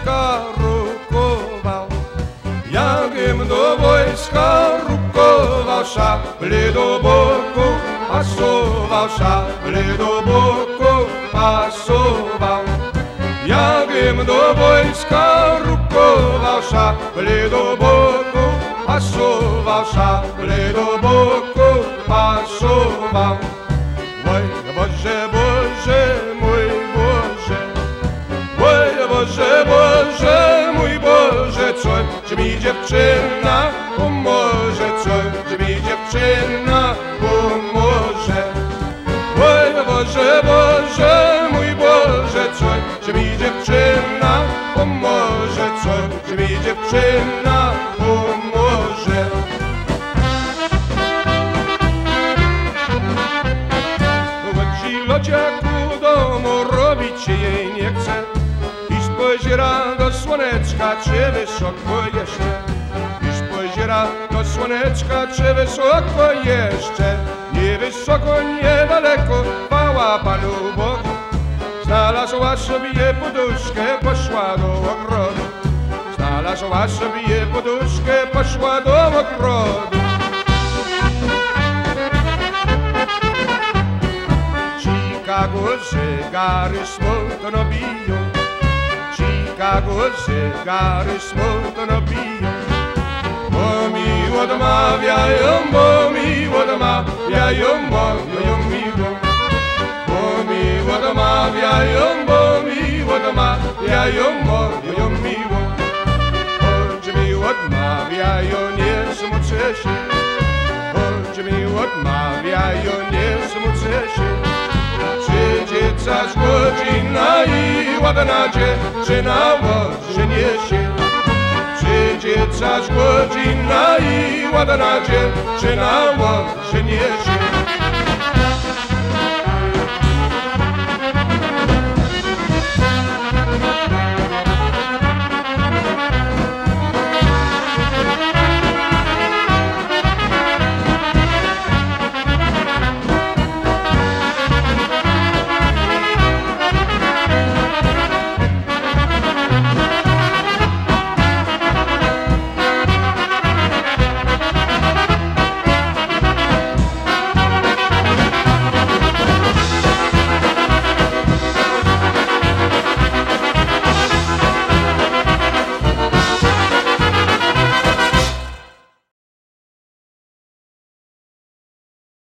войска руковал, Ягим до войска руковал, Шапли до боку пасовал, Шапли до боку пасовал. Ягим до войска руковал, Шапли до боку пасовал, Шапли до боку пасовал. Dziewczyna pomoże, co czy mi dziewczyna pomoże. Oj, Boże, Boże, mój Boże, co czy mi dziewczyna pomoże, co czy mi dziewczyna pomoże. Chodzi lociaku domu, robić się jej nie chce I spojrzera do słoneczka, czy wysoko jeszcze Do słoneczka, czy wysoko jeszcze? Nie wysoko, nie daleko, chwała Panu Bogu. Znalazła sobie poduszkę, poszła do ogrodu. Znalazła sobie poduszkę, poszła do ogrodu. Chicago zegary smutno biją. Chicago zegary smutno mi odmawiają, bo mi odmawiają moją miłą Bo mi odmawiają, bo mi odmawiają moją miłą Choć mi odmawiają, nie smucę się. Choć mi odmawiają, nie smucę się. Przyjdzie czas godzina i ładna dziewczyna ożenie się Przyjdzie czas godzina i ładna dziewczyna ożenie się